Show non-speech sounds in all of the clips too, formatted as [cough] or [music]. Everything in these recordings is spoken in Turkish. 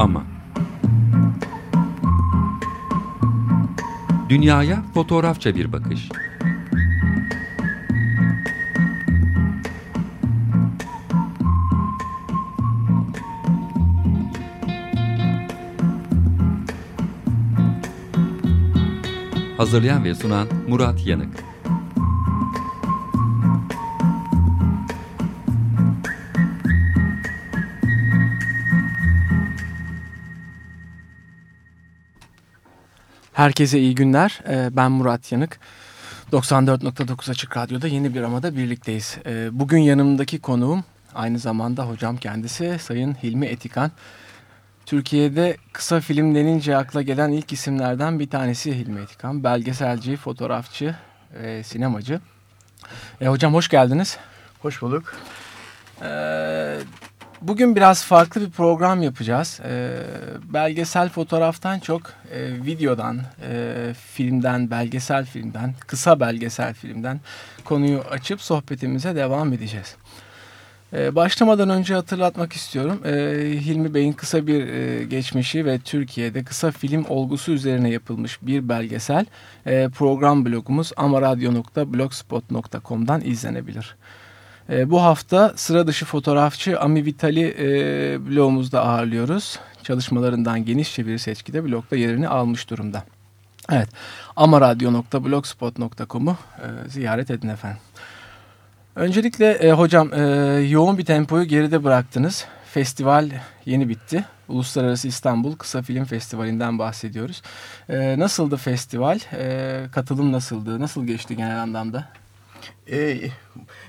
Ama Dünyaya fotoğrafça bir bakış. Hazırlayan ve sunan Murat Yanık. Herkese iyi günler. Ee, ben Murat Yanık. 94.9 Açık Radyo'da yeni bir amada birlikteyiz. Ee, bugün yanımdaki konuğum aynı zamanda hocam kendisi Sayın Hilmi Etikan. Türkiye'de kısa film denince akla gelen ilk isimlerden bir tanesi Hilmi Etikan. Belgeselci, fotoğrafçı, sinemacı. E, hocam hoş geldiniz. Hoş bulduk. Ee, bugün biraz farklı bir program yapacağız. Ee, belgesel fotoğraftan çok e, videodan, e, filmden, belgesel filmden, kısa belgesel filmden konuyu açıp sohbetimize devam edeceğiz. Ee, başlamadan önce hatırlatmak istiyorum. Ee, Hilmi Bey'in kısa bir e, geçmişi ve Türkiye'de kısa film olgusu üzerine yapılmış bir belgesel e, program blogumuz amaradyo.blogspot.com'dan izlenebilir. E, bu hafta sıra dışı fotoğrafçı Ami Vitali e, blogumuzda ağırlıyoruz. Çalışmalarından genişçe bir seçkide blogda yerini almış durumda. Evet, amaradyo.blogspot.com'u e, ziyaret edin efendim. Öncelikle e, hocam e, yoğun bir tempoyu geride bıraktınız. Festival yeni bitti. Uluslararası İstanbul Kısa Film Festivali'nden bahsediyoruz. E, nasıldı festival? E, katılım nasıldı? Nasıl geçti genel anlamda? Ee,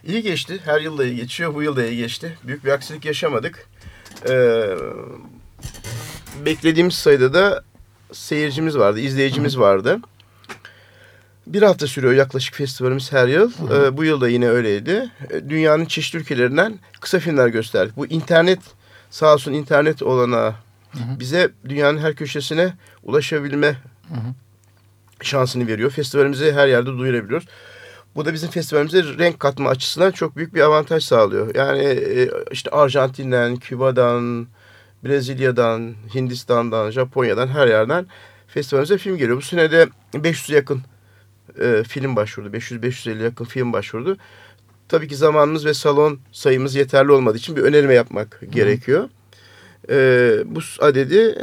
iyi geçti. Her yıl da iyi geçiyor. Bu yıl da iyi geçti. Büyük bir aksilik yaşamadık. Ee, beklediğimiz sayıda da seyircimiz vardı, izleyicimiz vardı. Bir hafta sürüyor yaklaşık festivalimiz her yıl. Ee, bu yıl da yine öyleydi. Ee, Dünyanın çeşitli ülkelerinden kısa filmler gösterdik. Bu internet sağ olsun internet olana bize dünyanın her köşesine ulaşabilme şansını veriyor. Festivalimizi her yerde duyurabiliyoruz. Bu da bizim festivalimize renk katma açısından çok büyük bir avantaj sağlıyor. Yani e, işte Arjantin'den, Küba'dan, Brezilya'dan, Hindistan'dan, Japonya'dan her yerden festivalimize film geliyor. Bu sene de 500 yakın e, film başvurdu. 500-550 yakın film başvurdu. Tabii ki zamanımız ve salon sayımız yeterli olmadığı için bir önerme yapmak Hı. gerekiyor. E, bu adedi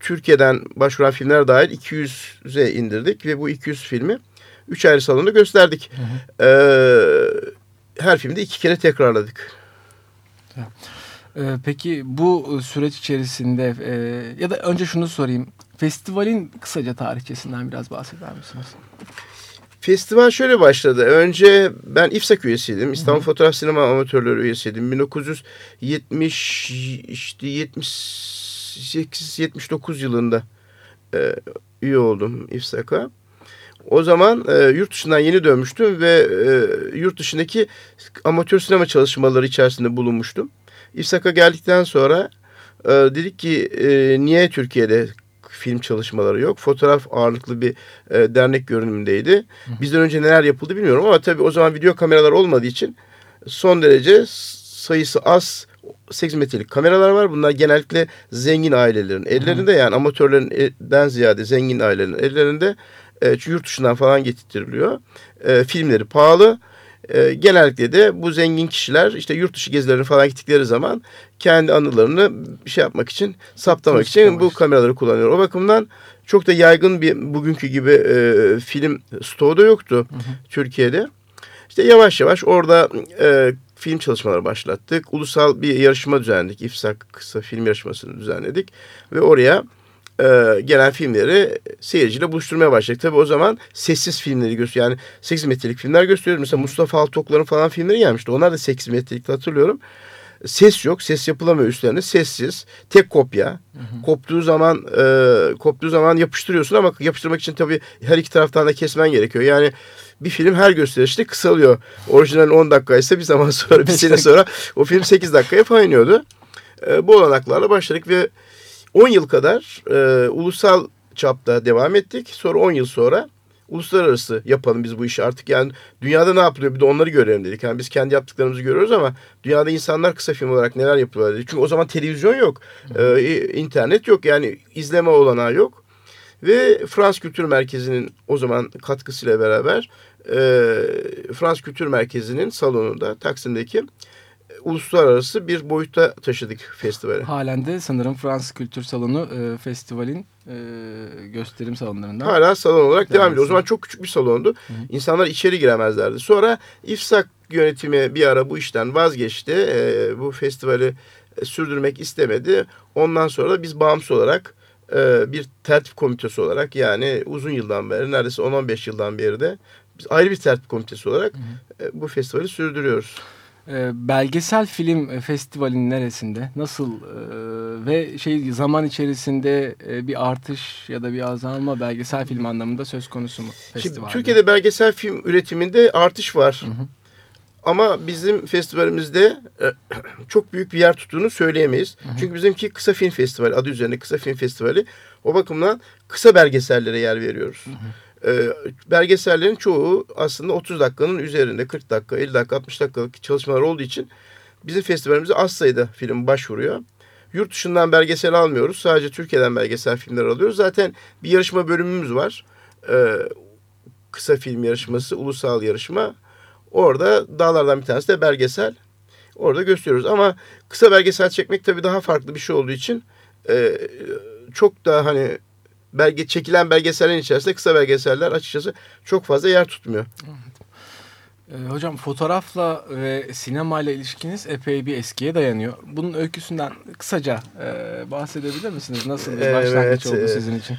Türkiye'den başvuran filmler dahil 200'e indirdik ve bu 200 filmi Üç ayrı salonda gösterdik. Hı hı. Ee, her filmde iki kere tekrarladık. Ee, peki bu süreç içerisinde e, ya da önce şunu sorayım. Festivalin kısaca tarihçesinden biraz bahseder misiniz? Festival şöyle başladı. Önce ben İFSAK üyesiydim. İstanbul Hı -hı. Fotoğraf Sinema Amatörleri üyesiydim. 1970 işte 78 79 yılında e, üye oldum İFSAK'a. O zaman e, yurt dışından yeni dönmüştüm ve e, yurt dışındaki amatör sinema çalışmaları içerisinde bulunmuştum. İFSAK'a geldikten sonra e, dedik ki e, niye Türkiye'de film çalışmaları yok? Fotoğraf ağırlıklı bir e, dernek görünümündeydi. Bizden önce neler yapıldı bilmiyorum ama tabii o zaman video kameralar olmadığı için son derece sayısı az 8 metrelik kameralar var. Bunlar genellikle zengin ailelerin ellerinde yani amatörlerin ziyade zengin ailelerin ellerinde e, yurt dışından falan getirtiliyor. E, filmleri pahalı. E, genellikle de bu zengin kişiler işte yurt dışı gezilerine falan gittikleri zaman kendi anılarını bir şey yapmak için, saptamak için bu kameraları kullanıyor. O bakımdan çok da yaygın bir bugünkü gibi e, film stoğu da yoktu hı hı. Türkiye'de. İşte yavaş yavaş orada e, film çalışmaları başlattık. Ulusal bir yarışma düzenledik. İFSAK kısa film yarışmasını düzenledik. Ve oraya e, gelen filmleri seyirciyle buluşturmaya başladık. Tabii o zaman sessiz filmleri gösteriyor. Yani 8 metrelik filmler gösteriyoruz. Mesela Mustafa Altoklar'ın falan filmleri gelmişti. Onlar da 8 metrelik hatırlıyorum. Ses yok. Ses yapılamıyor üstlerinde. Sessiz. Tek kopya. Hı hı. Koptuğu zaman e, koptuğu zaman yapıştırıyorsun ama yapıştırmak için tabii her iki taraftan da kesmen gerekiyor. Yani bir film her gösterişte kısalıyor. Orijinal 10 dakika ise bir zaman sonra bir sene [laughs] sonra o film 8 dakikaya falan iniyordu. E, bu olanaklarla başladık ve 10 yıl kadar e, ulusal çapta devam ettik. Sonra 10 yıl sonra uluslararası yapalım biz bu işi artık. Yani dünyada ne yapılıyor bir de onları görelim dedik. Yani biz kendi yaptıklarımızı görüyoruz ama dünyada insanlar kısa film olarak neler yapıyorlar dedik. Çünkü o zaman televizyon yok, e, internet yok yani izleme olanağı yok. Ve Frans Kültür Merkezi'nin o zaman katkısıyla beraber e, Frans Kültür Merkezi'nin salonunda Taksim'deki uluslararası bir boyuta taşıdık festivali. Halen de sanırım Fransız Kültür Salonu e, festivalin e, gösterim salonlarından. Hala salon olarak devam ediyor. O zaman çok küçük bir salondu. Hı hı. İnsanlar içeri giremezlerdi. Sonra İFSAK yönetimi bir ara bu işten vazgeçti. E, bu festivali e, sürdürmek istemedi. Ondan sonra da biz bağımsız olarak e, bir tertip komitesi olarak yani uzun yıldan beri neredeyse 10-15 yıldan beri de biz ayrı bir tertip komitesi olarak hı hı. E, bu festivali sürdürüyoruz. E, belgesel film festivalinin neresinde? Nasıl e, ve şey zaman içerisinde e, bir artış ya da bir azalma belgesel film anlamında söz konusu mu festivalde? Şimdi Türkiye'de belgesel film üretiminde artış var. Hı hı. Ama bizim festivalimizde e, [clears throat] çok büyük bir yer tuttuğunu söyleyemeyiz. Hı hı. Çünkü bizimki kısa film festivali adı üzerine kısa film festivali. O bakımdan kısa belgesellere yer veriyoruz. Hı hı. E, belgesellerin çoğu aslında 30 dakikanın üzerinde 40 dakika, 50 dakika, 60 dakikalık çalışmalar olduğu için bizim festivalimize az sayıda film başvuruyor. Yurt dışından belgesel almıyoruz. Sadece Türkiye'den belgesel filmler alıyoruz. Zaten bir yarışma bölümümüz var. E, kısa film yarışması, ulusal yarışma. Orada dağlardan bir tanesi de belgesel. Orada gösteriyoruz. Ama kısa belgesel çekmek tabii daha farklı bir şey olduğu için e, çok da hani belge çekilen belgesellerin içerisinde kısa belgeseller açıkçası çok fazla yer tutmuyor. Ee, hocam fotoğrafla ve sinemayla ilişkiniz epey bir eskiye dayanıyor. Bunun öyküsünden kısaca e, bahsedebilir misiniz? Nasıl bir başlangıç evet, oldu sizin için?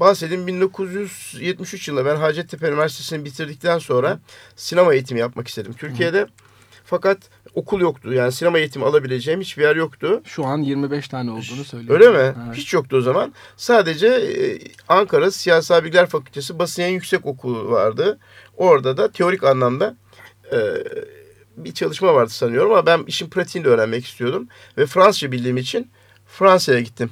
Bahsedeyim 1973 yılında ben Hacettepe Üniversitesi'ni bitirdikten sonra sinema eğitimi yapmak istedim Türkiye'de. Hı. Fakat okul yoktu. Yani sinema eğitimi alabileceğim hiçbir yer yoktu. Şu an 25 tane olduğunu söylüyor. Öyle mi? Evet. Hiç yoktu o zaman. Sadece e, Ankara Siyasal Bilgiler Fakültesi Basın Yayın Yüksek Okulu vardı. Orada da teorik anlamda e, bir çalışma vardı sanıyorum ama ben işin pratiğini de öğrenmek istiyordum. Ve Fransızca bildiğim için Fransa'ya gittim.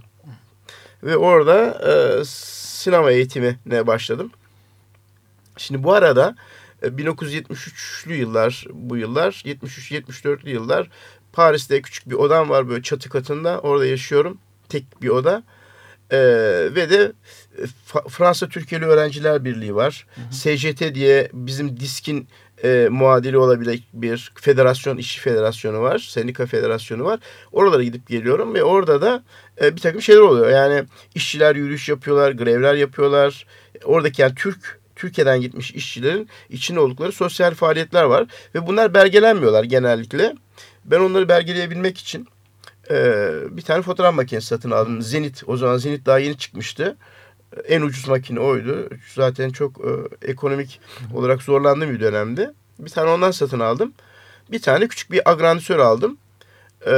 Ve orada e, sinema eğitimine başladım. Şimdi bu arada 1973'lü e, yıllar bu yıllar 73-74'lü yıllar Paris'te küçük bir odam var böyle çatı katında orada yaşıyorum tek bir oda ee, ve de e, Fransa Türkiye'li Öğrenciler Birliği var. Hı hı. SJT diye bizim diskin e, muadili olabilecek bir federasyon, işçi federasyonu var. Sendika federasyonu var. Oralara gidip geliyorum ve orada da e, bir takım şeyler oluyor. Yani işçiler yürüyüş yapıyorlar, grevler yapıyorlar. Oradaki yani Türk Türkiye'den gitmiş işçilerin içinde oldukları sosyal faaliyetler var. Ve bunlar belgelenmiyorlar genellikle. Ben onları belgeleyebilmek için e, bir tane fotoğraf makinesi satın aldım. Zenit. O zaman Zenit daha yeni çıkmıştı. En ucuz makine oydu. Zaten çok e, ekonomik olarak zorlandığım bir dönemde. Bir tane ondan satın aldım. Bir tane küçük bir agrandisör aldım. Ee,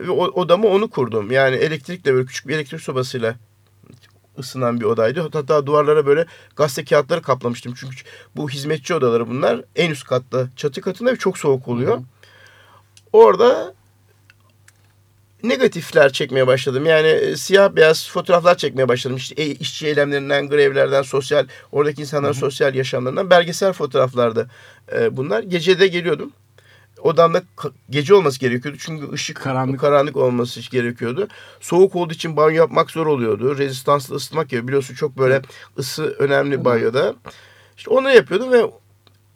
ve odamı onu kurdum. Yani elektrikle böyle küçük bir elektrik sobasıyla ısınan bir odaydı. Hatta duvarlara böyle gazete kağıtları kaplamıştım. Çünkü bu hizmetçi odaları bunlar. En üst katta çatı katında ve çok soğuk oluyor. Orada negatifler çekmeye başladım. Yani e, siyah beyaz fotoğraflar çekmeye başladım. İşte e, işçi eylemlerinden, grevlerden, sosyal, oradaki insanların Hı-hı. sosyal yaşamlarından belgesel fotoğraflardı. E, bunlar gecede geliyordum odamda gece olması gerekiyordu. Çünkü ışık karanlık, karanlık olması gerekiyordu. Soğuk olduğu için banyo yapmak zor oluyordu. Rezistanslı ısıtmak ya biliyorsun çok böyle ısı önemli banyoda. İşte onu yapıyordum ve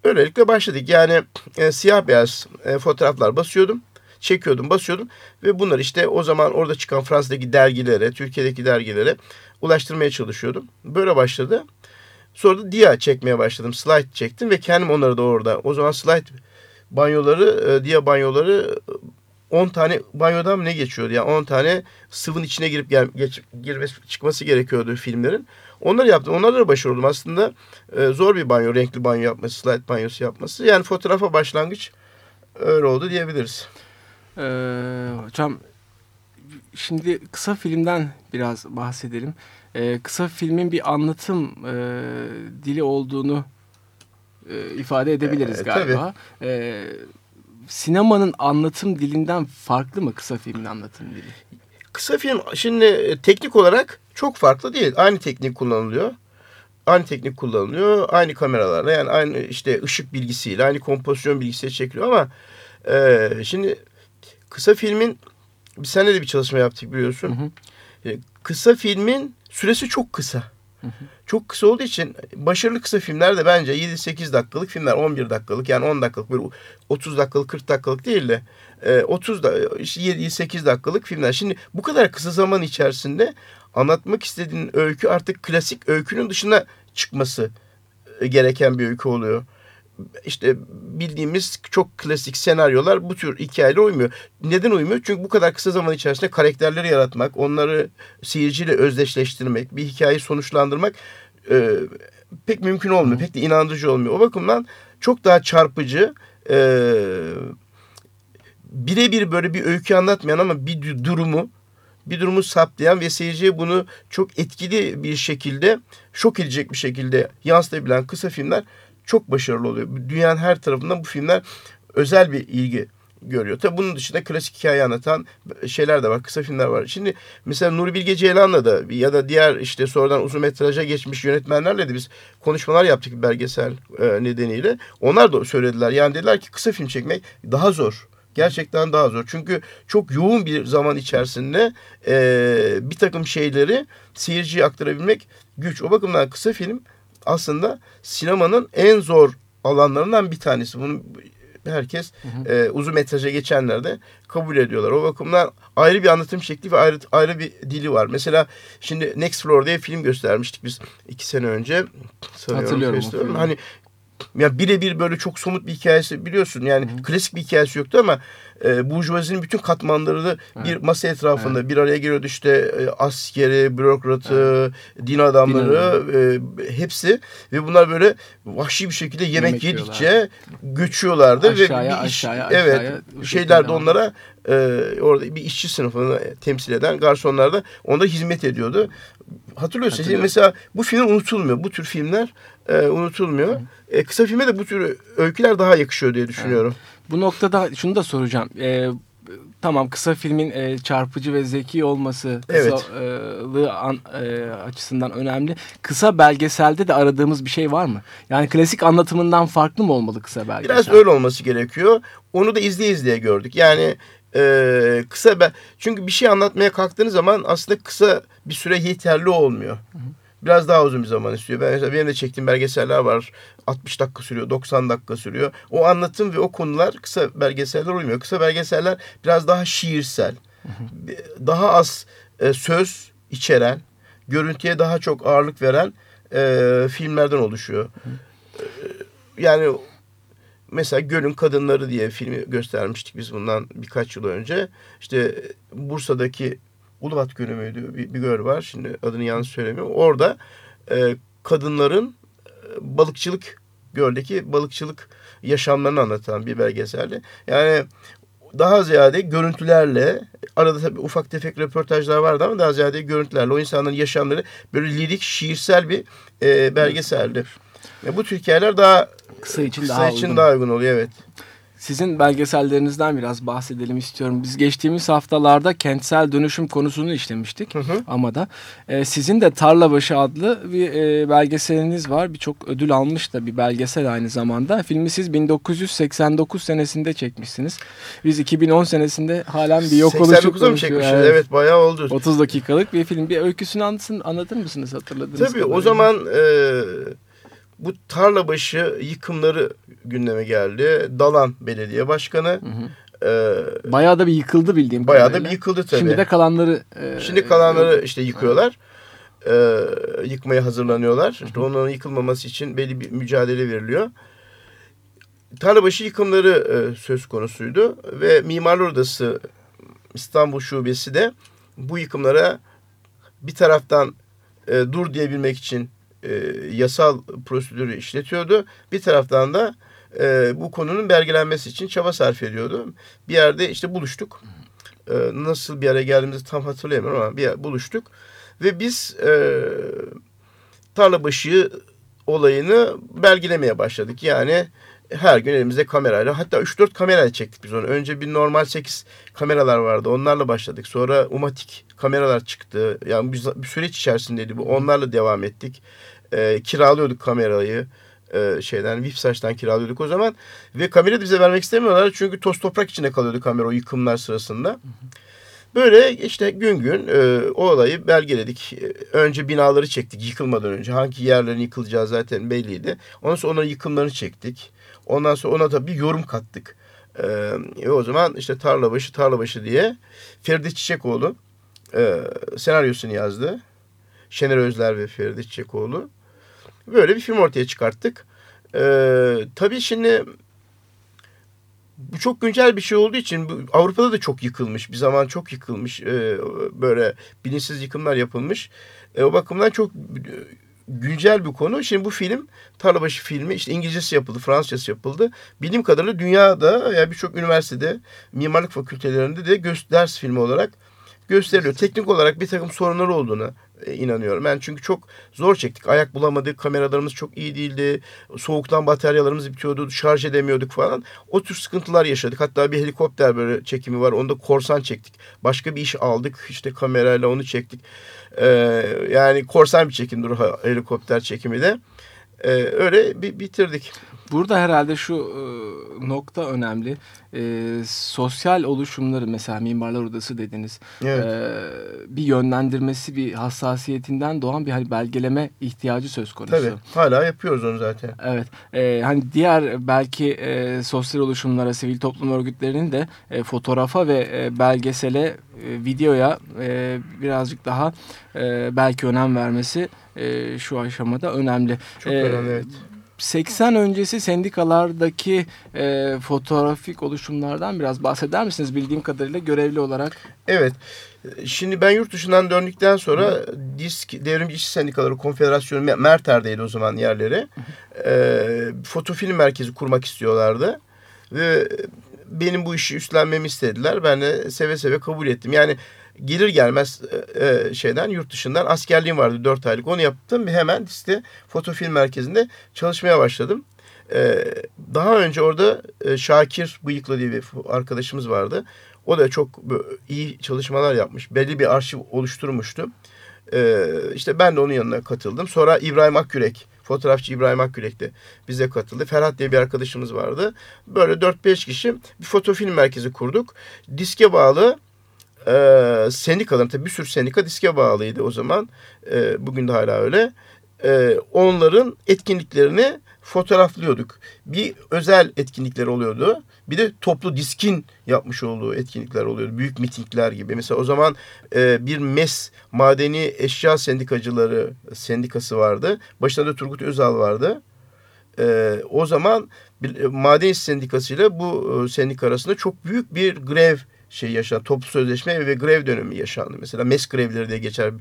öylelikle başladık. Yani e, siyah beyaz e, fotoğraflar basıyordum. Çekiyordum, basıyordum ve bunlar işte o zaman orada çıkan Fransa'daki dergilere, Türkiye'deki dergilere ulaştırmaya çalışıyordum. Böyle başladı. Sonra da dia çekmeye başladım. Slide çektim ve kendim onları da orada. O zaman slide banyoları, e, diye banyoları 10 tane banyodan ne geçiyordu? Yani 10 tane sıvın içine girip gel, geç, girmesi, çıkması gerekiyordu filmlerin. Onları yaptım. Onlarla da başarıldım. Aslında e, zor bir banyo, renkli banyo yapması, slide banyosu yapması. Yani fotoğrafa başlangıç öyle oldu diyebiliriz. Ee, hocam şimdi kısa filmden biraz bahsedelim. Ee, kısa filmin bir anlatım e, dili olduğunu e, ifade edebiliriz e, galiba. E, sinemanın anlatım dilinden farklı mı kısa filmin anlatım dili? Kısa film şimdi e, teknik olarak çok farklı değil. Aynı teknik kullanılıyor. aynı teknik kullanılıyor. Aynı kameralarla yani aynı işte ışık bilgisiyle, aynı kompozisyon bilgisiyle çekiliyor ama e, şimdi kısa filmin biz seninle de bir çalışma yaptık biliyorsun. Hı hı. E, kısa filmin süresi çok kısa. Çok kısa olduğu için başarılı kısa filmler de bence 7-8 dakikalık filmler 11 dakikalık yani 10 dakikalık böyle 30 dakikalık 40 dakikalık değil de e, 30 da işte 7-8 dakikalık filmler. Şimdi bu kadar kısa zaman içerisinde anlatmak istediğin öykü artık klasik öykünün dışına çıkması e, gereken bir öykü oluyor. İşte bildiğimiz çok klasik senaryolar bu tür hikayeler uymuyor. Neden uymuyor? Çünkü bu kadar kısa zaman içerisinde karakterleri yaratmak, onları seyirciyle özdeşleştirmek, bir hikayeyi sonuçlandırmak e, pek mümkün olmuyor. Pek de inandırıcı olmuyor. O bakımdan çok daha çarpıcı, e, birebir böyle bir öykü anlatmayan ama bir durumu bir durumu saptayan ve seyirciye bunu çok etkili bir şekilde şok edecek bir şekilde yansıtabilen kısa filmler çok başarılı oluyor. Dünyanın her tarafından bu filmler özel bir ilgi görüyor. Tabi bunun dışında klasik hikaye anlatan şeyler de var. Kısa filmler var. Şimdi mesela Nuri Bilge Ceylan'la da ya da diğer işte sonradan uzun metraja geçmiş yönetmenlerle de biz konuşmalar yaptık belgesel e, nedeniyle. Onlar da söylediler. Yani dediler ki kısa film çekmek daha zor. Gerçekten daha zor. Çünkü çok yoğun bir zaman içerisinde e, bir takım şeyleri seyirciye aktarabilmek güç. O bakımdan kısa film aslında sinemanın en zor alanlarından bir tanesi. Bunu herkes hı hı. E, uzun metraja geçenler de kabul ediyorlar. O bakımdan ayrı bir anlatım şekli ve ayrı ayrı bir dili var. Mesela şimdi Next Floor diye film göstermiştik biz iki sene önce. Hatırlıyorum. Hani ya birebir böyle çok somut bir hikayesi biliyorsun. Yani Hı. klasik bir hikayesi yoktu ama e, burjuvazinin bütün katmanları da evet. bir masa etrafında evet. bir araya geliyordu. işte e, askeri, bürokratı, evet. din adamları din e, hepsi ve bunlar böyle vahşi bir şekilde yemek, yemek yedikçe yiyorlar. göçüyorlardı aşağıya, ve bir iş, aşağıya, evet aşağıya, şeyler de onlara e, orada bir işçi sınıfını temsil eden garsonlar da onda hizmet ediyordu. Hatırlıyorsunuz mesela bu film unutulmuyor. Bu tür filmler e, unutulmuyor. E, kısa filme de bu tür öyküler daha yakışıyor diye düşünüyorum. Evet. Bu noktada şunu da soracağım. E, tamam kısa filmin e, çarpıcı ve zeki olması kısalığı evet. an, e, açısından önemli. Kısa belgeselde de aradığımız bir şey var mı? Yani klasik anlatımından farklı mı olmalı kısa belgesel? Biraz öyle olması gerekiyor. Onu da izleye izleye gördük. Yani e, kısa ben çünkü bir şey anlatmaya kalktığınız zaman aslında kısa bir süre yeterli olmuyor. Hı hı biraz daha uzun bir zaman istiyor. Ben mesela benim de çektiğim belgeseller var. 60 dakika sürüyor, 90 dakika sürüyor. O anlatım ve o konular kısa belgeseller uymuyor. Kısa belgeseller biraz daha şiirsel. Daha az e, söz içeren, görüntüye daha çok ağırlık veren e, filmlerden oluşuyor. E, yani mesela Gölün Kadınları diye filmi göstermiştik biz bundan birkaç yıl önce. İşte Bursa'daki Ulubat Gölü müydü? Bir, bir göl var. Şimdi adını yanlış söylemiyorum. Orada e, kadınların e, balıkçılık göldeki balıkçılık yaşamlarını anlatan bir belgeselde. Yani daha ziyade görüntülerle arada tabii ufak tefek röportajlar vardı ama daha ziyade görüntülerle o insanların yaşamları böyle lirik şiirsel bir e, belgeseldi. Ya bu tür hikayeler daha kısa için kısa daha için uygun. daha uygun oluyor evet. Sizin belgesellerinizden biraz bahsedelim istiyorum. Biz geçtiğimiz haftalarda kentsel dönüşüm konusunu işlemiştik. Hı hı. Ama da e, sizin de Tarlabaşı adlı bir e, belgeseliniz var. Birçok ödül almış da bir belgesel aynı zamanda. Filmi siz 1989 senesinde çekmişsiniz. Biz 2010 senesinde halen bir yok oluşu konuşuyoruz. çekmişiz? Evet. evet bayağı oldu. 30 dakikalık bir film. Bir öyküsünü anlatın, anlatır mısınız hatırladığınız Tabii kadarıyla? o zaman... E bu tarla başı yıkımları gündeme geldi. Dalan Belediye Başkanı. Hı hı. E, bayağı da bir yıkıldı bildiğim Bayağı kadarıyla. da bir yıkıldı tabii. Şimdi de kalanları... E, Şimdi kalanları işte yıkıyorlar. E, yıkmaya hazırlanıyorlar. İşte onların yıkılmaması için belli bir mücadele veriliyor. Tarlabaşı yıkımları e, söz konusuydu ve Mimarlar Odası İstanbul Şubesi de bu yıkımlara bir taraftan e, dur diyebilmek için e, yasal prosedürü işletiyordu. Bir taraftan da e, bu konunun belgelenmesi için çaba sarf ediyordu. Bir yerde işte buluştuk. E, nasıl bir araya geldiğimizi tam hatırlayamıyorum ama bir yer buluştuk. Ve biz e, tarlabaşı olayını belgelemeye başladık. Yani her gün elimizde kamerayla hatta 3-4 kamerayla çektik biz onu. Önce bir normal 8 kameralar vardı. Onlarla başladık. Sonra umatik kameralar çıktı. Yani bir, süreç içerisindeydi bu. Onlarla devam ettik. E, kiralıyorduk kamerayı e, şeyden Vipsaç'tan kiralıyorduk o zaman ve kamerayı bize vermek istemiyorlar çünkü toz toprak içinde kalıyordu kamera o yıkımlar sırasında. Böyle işte gün gün e, o olayı belgeledik. E, önce binaları çektik yıkılmadan önce. Hangi yerlerin yıkılacağı zaten belliydi. Ondan sonra onların yıkımlarını çektik. Ondan sonra ona da bir yorum kattık. E, o zaman işte Tarlabaşı Tarlabaşı diye Feride Çiçekoğlu e, senaryosunu yazdı. Şener Özler ve Feride Çiçekoğlu. Böyle bir film ortaya çıkarttık. Ee, tabii şimdi bu çok güncel bir şey olduğu için Avrupa'da da çok yıkılmış. Bir zaman çok yıkılmış. E, böyle bilinçsiz yıkımlar yapılmış. E, o bakımdan çok güncel bir konu. Şimdi bu film Tarlabaşı filmi işte İngilizcesi yapıldı, Fransızcası yapıldı. Bilim kadarıyla dünyada yani birçok üniversitede, mimarlık fakültelerinde de ders filmi olarak gösteriliyor. Teknik olarak bir takım sorunlar olduğunu e, inanıyorum. Ben çünkü çok zor çektik. Ayak bulamadık, kameralarımız çok iyi değildi. Soğuktan bataryalarımız bitiyordu, şarj edemiyorduk falan. O tür sıkıntılar yaşadık. Hatta bir helikopter böyle çekimi var. Onda korsan çektik. Başka bir iş aldık. İşte kamerayla onu çektik. Ee, yani korsan bir çekimdir helikopter çekimi de. Ee, öyle bir bitirdik. Burada herhalde şu e, nokta önemli. E, sosyal oluşumları mesela Mimarlar Odası dediniz. Evet. E, bir yönlendirmesi, bir hassasiyetinden doğan bir hani belgeleme ihtiyacı söz konusu. Tabii. Hala yapıyoruz onu zaten. Evet. E, hani diğer belki e, sosyal oluşumlara, sivil toplum örgütlerinin de e, fotoğrafa ve e, belgesele, e, videoya e, birazcık daha e, belki önem vermesi e, şu aşamada önemli. Çok e, önemli evet. 80 öncesi sendikalardaki e, fotoğrafik oluşumlardan biraz bahseder misiniz bildiğim kadarıyla görevli olarak? Evet. Şimdi ben yurt dışından döndükten sonra Hı. DİSK Devrimci İşçi Sendikaları Konfederasyonu Merter'deydi o zaman yerleri. E, fotofilm merkezi kurmak istiyorlardı. Ve benim bu işi üstlenmemi istediler. Ben de seve seve kabul ettim. Yani gelir gelmez e, e, şeyden yurt dışından askerliğim vardı dört aylık onu yaptım hemen işte fotofilm merkezinde çalışmaya başladım. E, daha önce orada e, Şakir Bıyıklı diye bir arkadaşımız vardı. O da çok iyi çalışmalar yapmış. Belli bir arşiv oluşturmuştu. E, işte ben de onun yanına katıldım. Sonra İbrahim Akkürek fotoğrafçı İbrahim Akkürek de bize katıldı. Ferhat diye bir arkadaşımız vardı. Böyle 4-5 kişi bir fotofilm merkezi kurduk. Diske bağlı e, sendikaların tabii bir sürü sendika diske bağlıydı o zaman. E, bugün de hala öyle. E, onların etkinliklerini fotoğraflıyorduk. Bir özel etkinlikler oluyordu. Bir de toplu diskin yapmış olduğu etkinlikler oluyordu. Büyük mitingler gibi. Mesela o zaman e, bir MES Madeni Eşya Sendikacıları sendikası vardı. Başında da Turgut Özal vardı. E, o zaman bir, e, Maden Sendikası ile bu e, sendika arasında çok büyük bir grev şey yaşandı. Toplu sözleşme ve grev dönemi yaşandı. Mesela MES grevleri diye geçer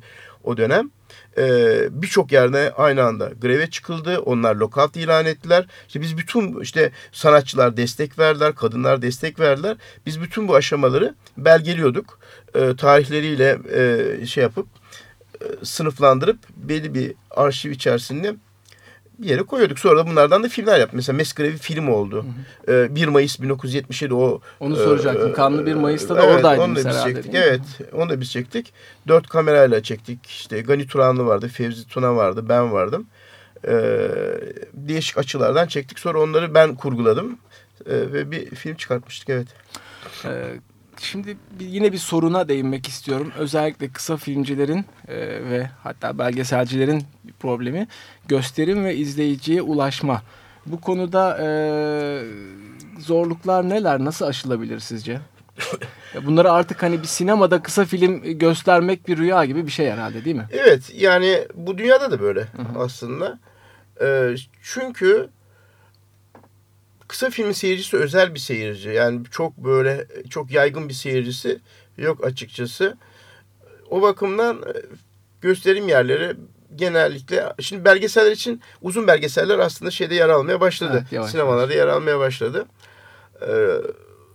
o dönem. Ee, Birçok yerde aynı anda greve çıkıldı. Onlar lockout ilan ettiler. İşte biz bütün işte sanatçılar destek verdiler, kadınlar destek verdiler. Biz bütün bu aşamaları belgeliyorduk. Ee, tarihleriyle e, şey yapıp e, sınıflandırıp belli bir arşiv içerisinde bir yere koyuyorduk. Sonra da bunlardan da filmler yaptık. Mesela Mesgrevi film oldu. Hı hı. 1 ee, Mayıs 1977 o. Onu soracaktım. E, Kanlı 1 Mayıs'ta da evet, oradaydınız onu da biz Çektik. Evet. Onu da biz çektik. Dört kamerayla çektik. İşte Gani Turanlı vardı. Fevzi Tuna vardı. Ben vardım. Ee, değişik açılardan çektik. Sonra onları ben kurguladım. Ee, ve bir film çıkartmıştık. Evet. Ee, Şimdi yine bir soruna değinmek istiyorum. Özellikle kısa filmcilerin e, ve hatta belgeselcilerin problemi gösterim ve izleyiciye ulaşma. Bu konuda e, zorluklar neler? Nasıl aşılabilir sizce? [laughs] Bunları artık hani bir sinemada kısa film göstermek bir rüya gibi bir şey herhalde değil mi? Evet yani bu dünyada da böyle Hı -hı. aslında. E, çünkü kısa filmin seyircisi özel bir seyirci. Yani çok böyle çok yaygın bir seyircisi yok açıkçası. O bakımdan e, gösterim yerleri genellikle şimdi belgeseller için uzun belgeseller aslında şeyde yer almaya başladı. Evet, yavaş Sinemalarda yavaş. yer almaya başladı. Ee,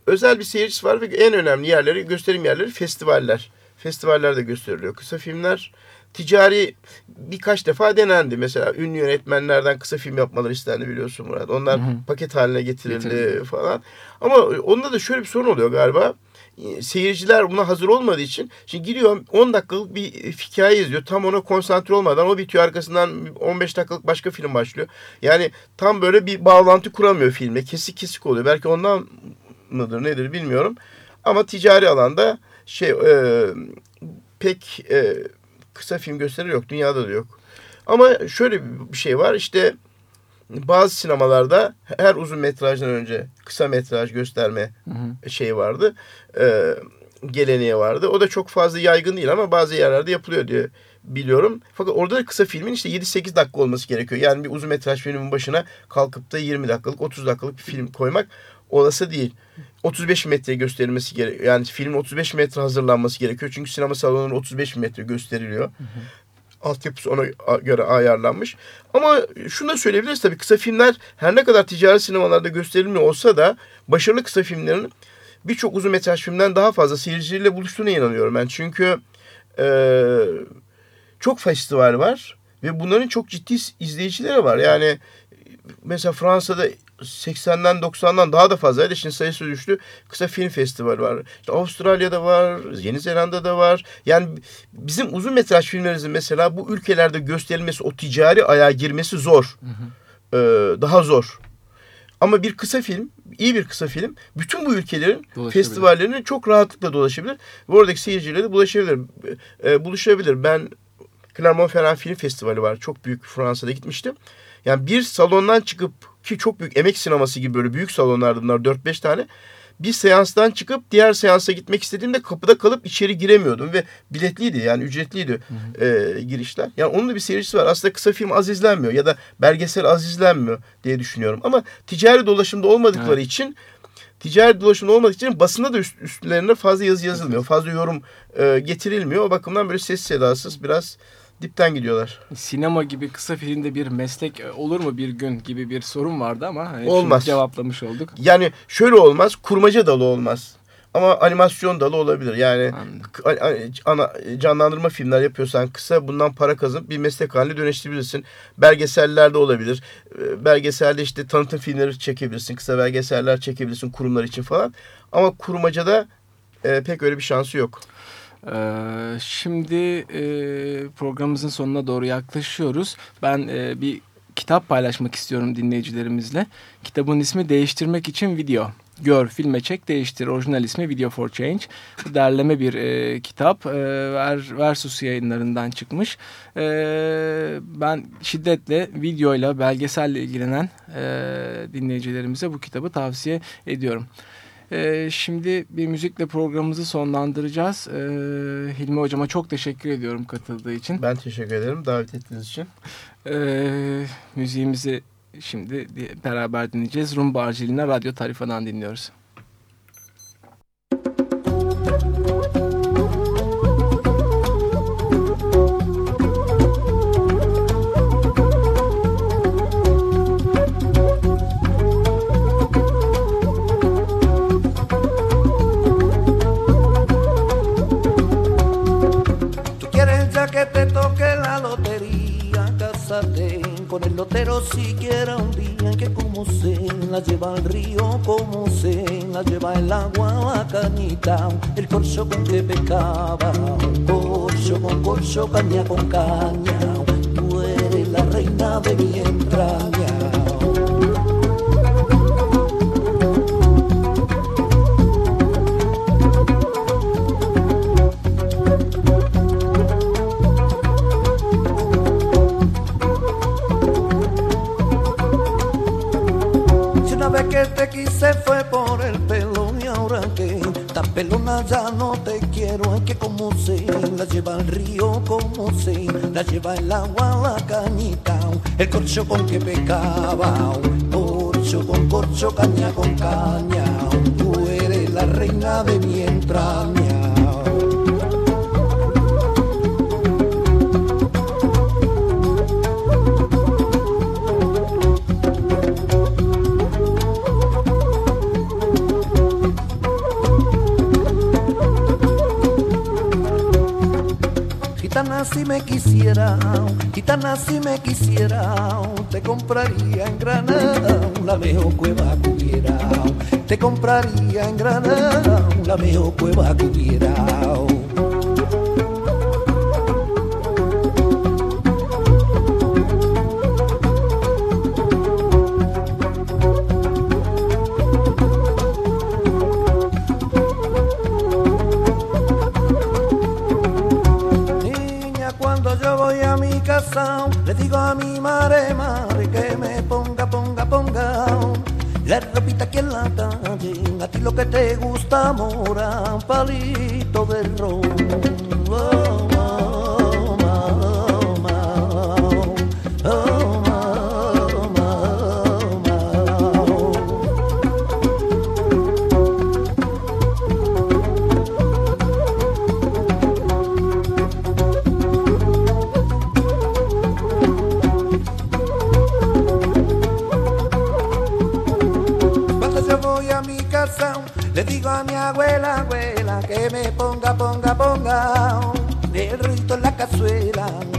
özel bir seyircisi var ve en önemli yerleri gösterim yerleri festivaller. Festivallerde gösteriliyor. Kısa filmler ticari birkaç defa denendi. Mesela ünlü yönetmenlerden kısa film yapmaları istendi biliyorsun Murat. Onlar hı hı. paket haline getirildi Getirildi. falan. Ama onda da şöyle bir sorun oluyor galiba. seyirciler buna hazır olmadığı için şimdi giriyor 10 dakikalık bir hikaye izliyor. Tam ona konsantre olmadan o bitiyor arkasından 15 dakikalık başka film başlıyor. Yani tam böyle bir bağlantı kuramıyor filme. Kesik kesik oluyor. Belki ondan mıdır nedir bilmiyorum. Ama ticari alanda şey e, pek e, kısa film gösteri yok. Dünyada da yok. Ama şöyle bir şey var işte bazı sinemalarda her uzun metrajdan önce kısa metraj gösterme hı hı. şeyi vardı. E, geleneği vardı. O da çok fazla yaygın değil ama bazı yerlerde yapılıyor diye biliyorum. Fakat orada da kısa filmin işte 7-8 dakika olması gerekiyor. Yani bir uzun metraj filmin başına kalkıp da 20 dakikalık 30 dakikalık bir film koymak olası değil. 35 metre gösterilmesi gerekiyor. Yani filmin 35 metre hazırlanması gerekiyor. Çünkü sinema salonları 35 metre gösteriliyor. Hı hı altyapısı ona göre ayarlanmış. Ama şunu da söyleyebiliriz tabii kısa filmler her ne kadar ticari sinemalarda gösterilmiyor olsa da başarılı kısa filmlerin birçok uzun metraj filmden daha fazla seyirciyle buluştuğuna inanıyorum ben. Çünkü e, çok festival var ve bunların çok ciddi izleyicileri var. Yani mesela Fransa'da 80'den 90'dan daha da fazlaydı. Şimdi sayısı düştü. Kısa film festivali var. İşte Avustralya'da var, Yeni Zelanda'da var. Yani bizim uzun metraj filmlerimizin mesela bu ülkelerde gösterilmesi, o ticari ayağa girmesi zor. Hı hı. Ee, daha zor. Ama bir kısa film, iyi bir kısa film bütün bu ülkelerin festivallerine çok rahatlıkla dolaşabilir. Ve oradaki seyirciyle de bulaşabilir. E, buluşabilir. Ben Clermont-Ferrand Film Festivali var. Çok büyük Fransa'da gitmiştim. Yani bir salondan çıkıp ki çok büyük emek sineması gibi böyle büyük salonlardı bunlar 4-5 tane. Bir seanstan çıkıp diğer seansa gitmek istediğimde kapıda kalıp içeri giremiyordum ve biletliydi yani ücretliydi hı hı. E, girişler. Yani onun da bir seyircisi var. Aslında kısa film az izlenmiyor ya da belgesel az izlenmiyor diye düşünüyorum. Ama ticari dolaşımda olmadıkları evet. için ticari dolaşımda olmadığı için basında da üst, üstlerine fazla yazı yazılmıyor. Fazla yorum e, getirilmiyor. O bakımdan böyle ses sedasız biraz dipten gidiyorlar. Sinema gibi kısa filmde bir meslek e, olur mu bir gün gibi bir sorun vardı ama hani olmaz. cevaplamış olduk. Yani şöyle olmaz, kurmaca dalı olmaz. Ama animasyon dalı olabilir. Yani ana, canlandırma filmler yapıyorsan kısa bundan para kazanıp bir meslek haline dönüştürebilirsin. Belgesellerde olabilir. E, belgeselde işte tanıtım filmleri çekebilirsin. Kısa belgeseller çekebilirsin kurumlar için falan. Ama kurmacada e, pek öyle bir şansı yok. Ee, şimdi e, programımızın sonuna doğru yaklaşıyoruz. Ben e, bir kitap paylaşmak istiyorum dinleyicilerimizle. Kitabın ismi Değiştirmek için Video. Gör, filme çek, değiştir. Orijinal ismi Video for Change. Bu derleme bir e, kitap. E, Ver, Versus yayınlarından çıkmış. E, ben şiddetle videoyla, belgeselle ilgilenen e, dinleyicilerimize bu kitabı tavsiye ediyorum. E, şimdi bir müzikle programımızı sonlandıracağız. E, Hilmi Hocama çok teşekkür ediyorum katıldığı için. Ben teşekkür ederim davet ettiğiniz için. E, müziğimizi şimdi beraber dinleyeceğiz. Rumba Arciline Radyo Tarifa'dan dinliyoruz. Lotero siquiera un día que como se la lleva al río, como se la lleva el agua a cañita, el corcho con que pescaba, corcho con corcho, caña con caña, tú eres la reina de mi entraña. Ya no te quiero, es que como se la lleva el río, como se la lleva el agua la cañita, el corcho con que pecaba, corcho con corcho, caña con caña, tú eres la reina de mi entraña. Me quisiera, gitana si me quisiera, te compraría en Granada la mejor cueva que hubiera. Te compraría en Granada la mejor cueva que hubiera. Madre, madre, que me ponga, ponga, ponga la ropita aquí en la calle, a ti lo que te gusta, mora, palito de ron.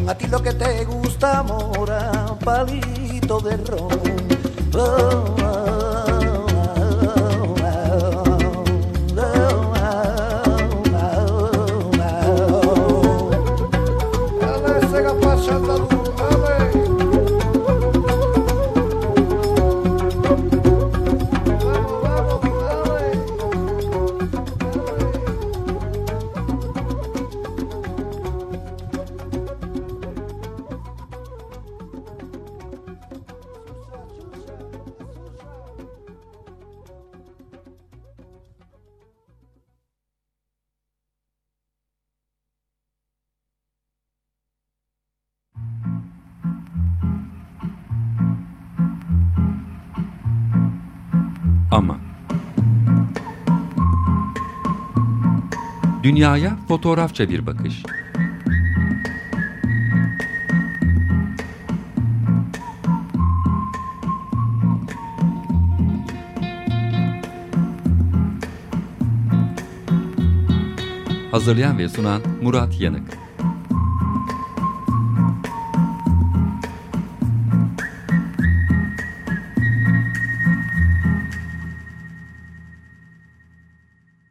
A ti lo que te gusta, mora, palito de ron. Oh, Dünyaya fotoğrafça bir bakış. Hazırlayan ve sunan Murat Yanık